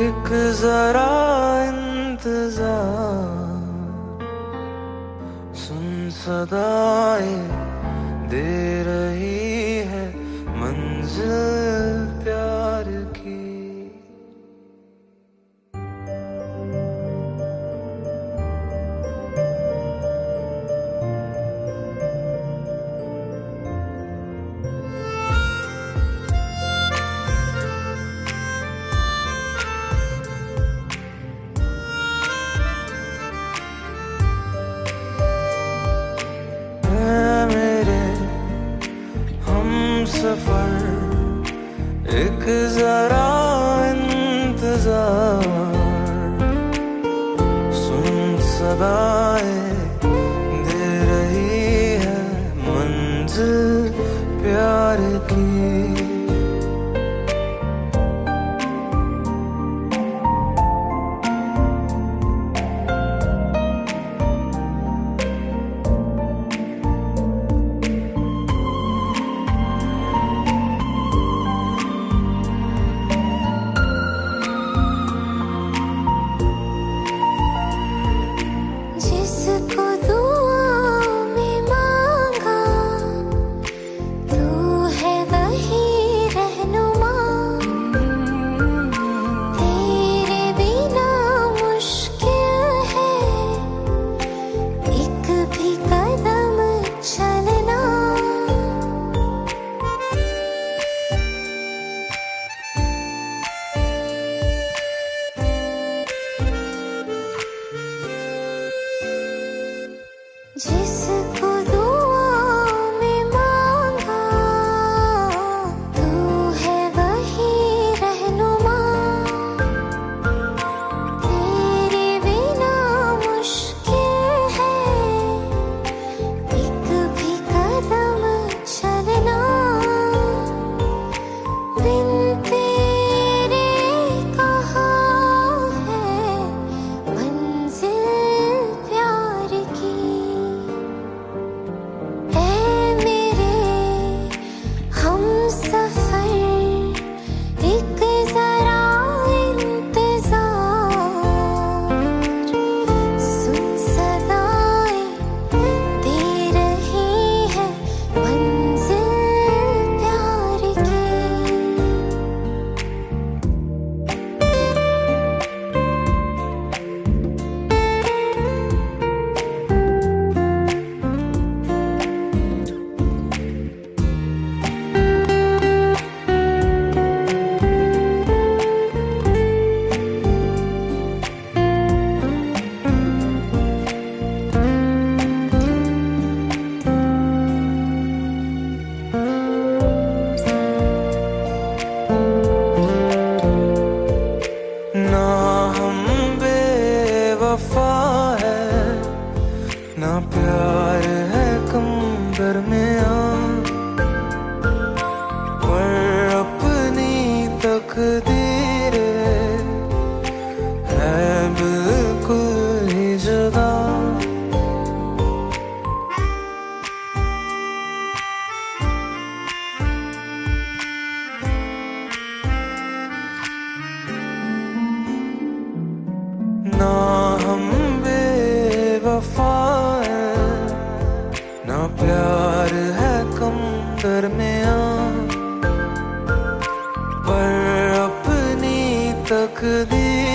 एक जरा इंतज़ार। सुन सदाए दे रही है मंजिल। सफ़र एक जरा इंतज़ार। सुन सदाए ना ना प्यार है कम दरमिया पर अपनी तकदीर